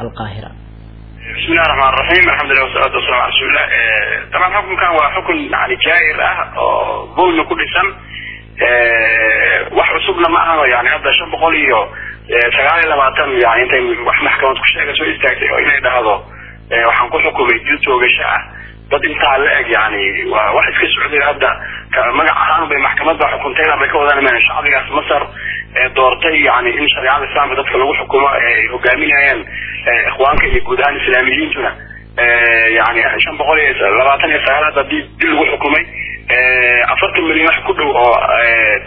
alqaahira بسم الله الرحمن الرحيم الحمد لله والصلاة والسلام على رسول الله طبعا حكم كان حكم يعني جائر اه ظلم كل سن wax cusubna ma aha yani hadda shan boqol iyo sagaal iyo labaatan yani intay wax maxkamad ku sheega soo istaagtay oo inay dhahdo waxaan ku xukumay dil toogasho ah dad intaa la eg yani waa wax iska socday hadda magac ahaan bay maxkamadda xukuntayna bay ka wadaan shacbigaas masar doortay yani in shareecada islaamka dadka lagu xukumo ay hogaaminayaan ikhwaanka iyo guud ahaan islaamiyiintuna yani shan boqol iyo labaatan iyo sagaal hadda dil lagu xukumay afartan milyan wax ku dhow oo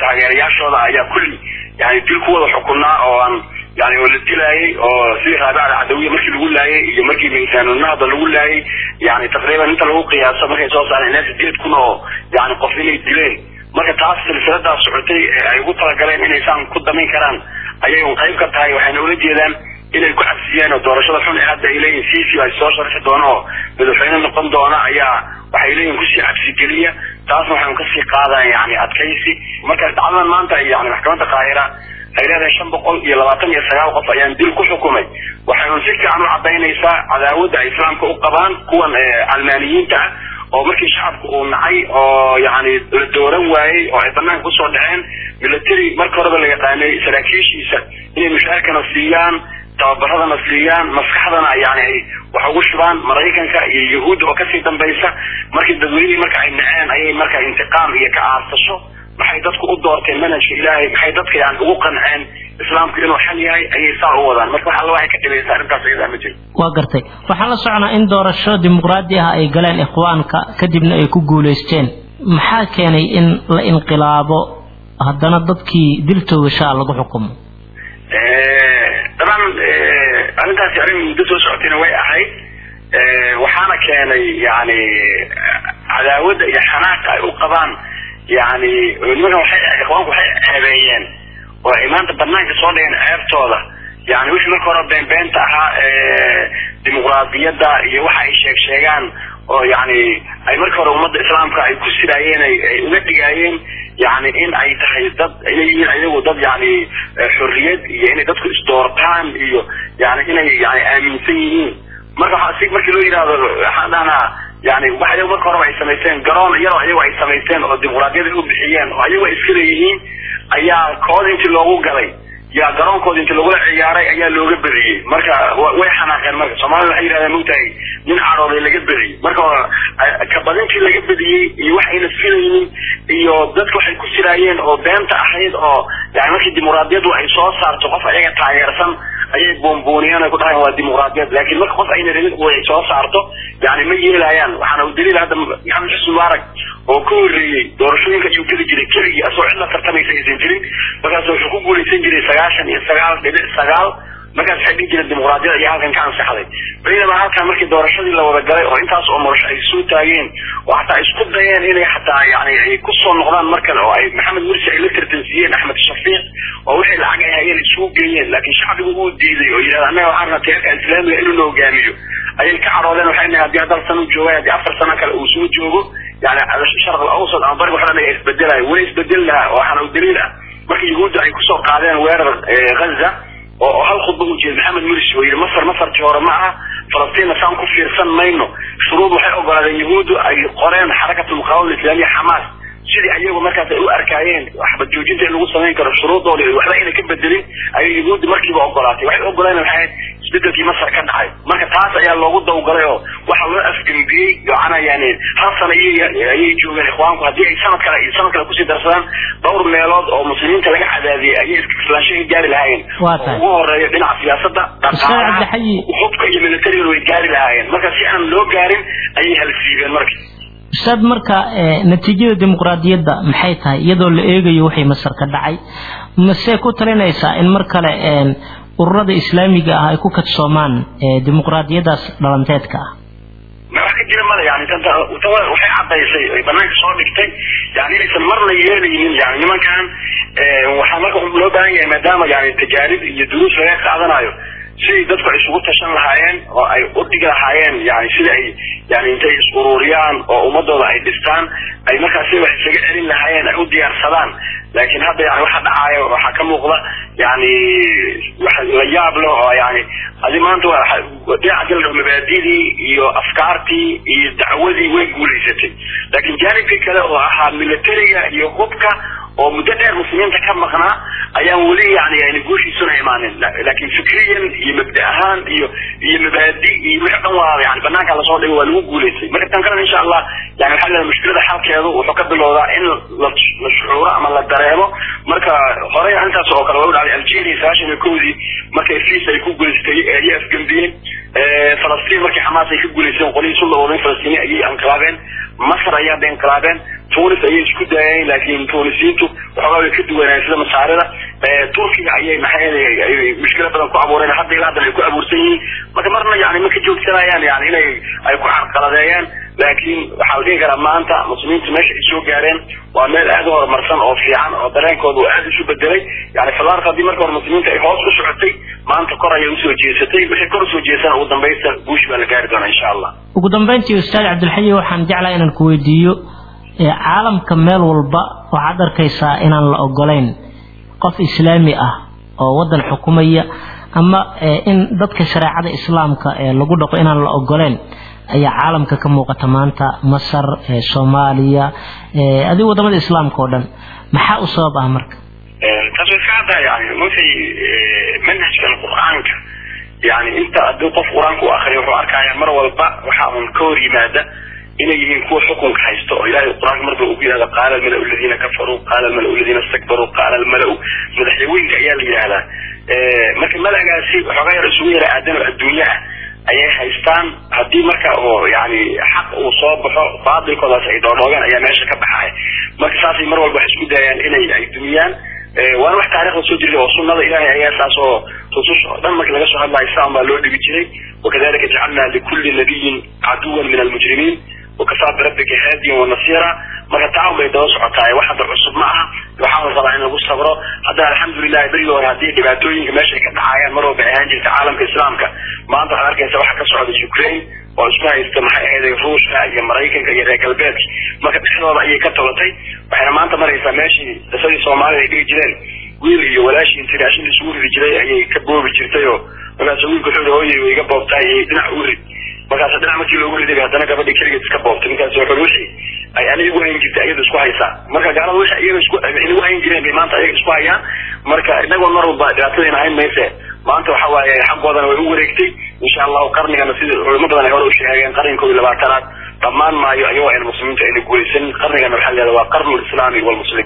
taageerayaashooda ayaa kulli yani dil ku wada xukunaa oo aan yani oo la dilaayay oo sidii raabicada cadawiya markii lagu laayay iyo markii miisaanunahda lagu laayay yani taqriiban inta lagu qiyaaso markay soo saareen ilaa sideed kun oo yani qof inay dileen marka taas silsiladaas socotay ay ugu talagaleen inay saan ku damayn karaan ayay un qayb ka tahay waxayna ula jeedaan inay ku cabsiyeen oo doorashada xun ee hadda ay leeyihiin fifi ay soo sharxi doono oo madaxweyne noqon doona ayaa waxay leeyihiin ku sii cabsigeliya taasna waxaynu ka sii qaadaan yani adkaysi. Marka dhacdadan maanta yani maxkamadda qaahira ay leedahay shan boqol iyo labaatan iyo sagaal qof ayaan dil ku xukumay. Waxaynu si fiican u cadaynaysaa cadaawadda ay islaamka u qabaan kuwan calmaaniyiinta ah oo markii shacabku uu nacay oo yani la dooran waayey oo ay banaanka ku soo dhaceen military marka horeba la yaqaanay saraakiishiisa inay mushaarkana siiyaan tababaradana siiyaan maskaxdana yani ay wax ugu shubaan maraykanka iyo yahuudda oo ka sii dambaysa. Markii dadweynihii marka ay naceen ayay marka intiqaam iyo ka aarsasho maxay dadku u doorteen manhajka ilaahay? Maxay dadka yani ugu qanceen? Islaamku inuu xal yahay ayay saa u wadaan. Marka wax alla waxay ka dhibaysa arrintaas iyadaa ma jiro waa gartay. Waxaan la soconaa in doorasho dimuqraadi ah ay galeen ikhwaanka kadibna ay ku guulaysteen maxaa keenay in la inqilaabo? Haddana dadkii dil toogashaa lagu xukumo arrintaasi arrin muddo soo socotayna way ahayd. Waxaana keenay yani cadaawadda iyo xanaaqa ay u qabaan. Yani nimankan waxay ikhwaanku waxay ceebeeyeen oo ay maanta banaanka soo dhigeen ceebtooda. Yani wixii marka hore been beenta ahaa dimuqraadiyadda iyo waxa ay sheeg sheegaan oo yani ay marka hore ummadda islaamka ay ku siraayeen ay uga dhigaayeen yani in ay tahay dad inay yihiin ayagu dad yani xorriyad iyo inay dadku isdoortaan iyo yani inay yani aaminsan yihiin. Marka waxaa si markii loo yidhahdo waxaan dhahnaa yani wax ayagu marka horeba ay samaysteen garoon iyadoo ayagu ay samaysteen oo dimuqraadiyada ay u bixiyeen oo ayagu ay iska leeyihiin ayaa kooda intii loogu galay yaa garoonkooda intii lagula ciyaaray ayaa looga bediyey marka way xanaaqeen marka. Soomaalida waxay yidhahdeen mogtahay nin cadhooday laga bediyey marka kabadintii laga bediyey iyo waxayna filaynin iyo dadka waxay ku siraayeen oo beenta ahayd oo yani markii dimuqraadiyadu ay soo saarto qof ayaga taageersan ayay buunbuuniyeen ay ku dhahayn waa dimuqraadiyad. Laakiin marka qof ayna rabin ay soo saarto yani ma yeelayaan. Waxaana daliil hadda maxamed xusni mubaarak oo ka horreeyey doorashooyinka ayuu geli jiray keligii asoo cidla tartamaysa aysan jirin markaas wuxuu ku guulaysan jiray sagaashan iyo sagaal dhibic sagaal markaas waxay dhihi jireen dimuqraadiyada iyo halkan ka ansaxday baynama halkan markii doorashadii la wada galay oo intaas oo murasho ay soo taageen oo xataa isku dayeen inay xataa yani ay ku soo noqdaan mar kale oo ay maxamed mursi ay la tartansiiyeen axmed shafiiq oo wixii lacag ay isugu geeyeen laakiin shacbigu uu diiday oo yidhahda annaga waxaan rabnaa teerka islaamiga inuu na hogaamiyo ayay ka cadhoodeen waxay nahay haddii haddal sano joogay haddii afar sano kale uu soo joogo yani sharq al-awsad ama bariga waxdhan ay isbedelayo way isbeddel lahaa waxaana u daliil ah. Marka yahuudda ay ku soo qaadeen weerar ghaza oo hal khudba u jeeda maxamed mursi oo yidhi masar masartii hore ma aha falastiinna saan ku fiirsan mayno. Shuruud waxay ogolaadeen yahuuddu ay qoreen xarakatu muqaawamada islaamiya xamaas. Sidii ayagu markaas ay u arkaayeen waxba joojinta in lagu samayn karo shuruudooda waxba ayna ka bedelin. Ayay yahuuddi markiiba ogolaatay. Waxay ogoleen waxay ahayd isbedelkii masar ka dhacay. Marka taas ayaa loogu dawgalay oo yani hal sano ayay joogeen ikhwaanku. Haddii ay sanad kale sanad kale ku sii darsadaan dhowr meelood oo muslimiinta laga cadaadiyey ayay iskaislaansho ka gaari lahaayeen. Ugu horeeyo dhinaca siyaasada dhaqaalaha hubka iyo militariga way gaari lahaayeen. Marka si aan loo gaarin ayay halsiibeen marka ustaad marka natiijada dimuqraadiyadda maxay tahay? Iyadoo la eegayo wixii masar ka dhacay. Mase ku talinaysaa in mar kale ururada islaamiga ah ay ku kadsoomaan dimuqraadiyadaas dhalanteedka ah jira male yani waxay cadaysay ay banaanka soo dhigtay yani inaysan marna yeelaynin yani nimankan waxaa marka loo baahan yahay maadaama yani tajaarib iyo duruus laga qaadanayo siday dadku ay isugu tashan lahaayeen oo ay u dhigi lahaayeen yani sida ay yani intay is ururiyaan oo ummadooda ay dhistaan ay markaas wax isaga celin lahaayeen ay u diyaarsadaan laakiin hadda yani waxa dhacaya waxaa ka muuqda yani la yaab leh oo yani adi maanta dhinaca kale mabaadidii iyo afkaartii iyo dacwadii way guulaysatay laakiin jaanibkii kale oo ahaa militariga iyo hubka oo muddo dheer muslimiinta ka maqnaa ayaan weli yani yani guushiisuna imaanin. Laakiin fikriyan iyo mabda ahaan iyo iyo mabaadi iyo wixii dhan waa yani banaanka la soo dhigay waa lagu guulaystay marka tan kalena insha allah yani waxaa leedahay mushkilada xalkeedu wuxuu ka bilowdaa in la shucuuro ama la dareemo. Marka horey intaas oo kale waa dhacday algeria sagaashan iyo kowdii markay fiis ay ku guulaystay ayay afgembiyeen falastiin markii xamaas ay ka guulaysteen qolihii sulda wadan falastiini ayay inqilaabeen masr ayaa bay inqilaabeen tunis ayay isku daayeen laakiin tunisiyiintu waxoogaa way ka duwanayeen sida masaarida turkiga ayay maxay ay mushkilo badan ku abuureen. Hadda ilaa haddan ay ku abuursan yihiin marka marna yani ma ka joogsanayaan yani inay ay ku carqaladeeyaan. Laakiin waxaa la dhihi karaa maanta muslimiintu meesha ay soo gaareen. Waa meel aada u horumarsan oo fiican oo dareenkooda uu aada isu bedelay yani falaarka haddii marka hore muslimiinta ay hoos u socotay maanta kor ayay u soo jeesatay. Wixii kor u soo jeesana ugu dambaysta guush baa la gaari doonaa insha allah. Ugu dambeyntii ustaad cabdilxayi waxaan jeclaa inaan ku weydiiyo caalamka meel walba waxaad arkaysaa inaan la ogolayn qof islaami ah oo waddan xukumaya ama in dadka shareecada islaamka lagu dhaqo inaan la ogoleyn ayaa caalamka ka muuqata maanta. Masar soomaaliya adiga waddamada islaamka oo dhan. Maxaa u sabab ah marka? Caddaa yani markay manhajkan qur'aanka yani inta haddii qof qur'aanka u akriyo wuxuu arkaya mar walba waxa un ka hor yimaada inay yihiin kuwa xukunka haysta oo ilahay qur'aanka marba uu ku yihahda qaala almala aladiina kafaruu qaala almala aladiina istakbaruu qaala almala madaxyawooyinka ayaa la yidhahdaa. Marka malagaasi waxoogaa yar isugu yara aadan oo adduunye ah ayay haystaan. Haddii marka oo yani xaq uu soo baxo baatilkoodaas ay dhoodhoogeen ayaa meesha ka baxaya marka saasay mar walba waxay isku dayaan inay ay dumiyaan waana wax taarikhda soo jirtay oo sunnada ilahay ayaa saas oo rususha oo dhan marka laga soo hadlayo islam baa loo dhigi jiray. Wakadalika jacalna likulli nabiyin caduwan min almujrimiin wakafaa birabbika haadiyan wanasiira marka taawun bay daba socotaay wax hadda cusub ma aha waxaa la rabaa in lagu sabro hadda alxamdulilahi berigi hore haddii dhibaatooyinka meeshay ka dhacayaan mar walba ahaan jirta caalamka islaamka maanta waxaad arkaysa waxa ka socda ukraine oo isku haysta maxay ahayd ruushka iyo maraykanka iyo reer galbeedka marka dhexdooda ayay ka tolatay waxayna maanta maraysaa meeshii qisadii soomaalida ay dhigi jireen wiil iyo walaashii intii raashin isugu ridi jiray ayay ka boobi jirtay oo markaas wiilka wuxuu hooyay way iga boobtaay dhinac u rid markaas dhinac markii loogu riday haddana gabadhii keligeed iska boobtay markaas wixii ay aniga igu hayn jirtay ayada isku haysaa marka gaalada wixii iyaga isku inagu hayn jireen bay maanta ayaga isku hayaan marka inagoo mar walba dhibaatadayna hayn mayse maanta waxa waaye xaggoodana way u wareegtay insha allahu qarnigana sida culimo badan ay hore u sheegeen qarniga kow iyo labaatanaad dhammaan maayo ayagoo ayna muslimiintu ayna guulaysan qarnigana waxaa leedahay waa qarnu lislaami walmuslim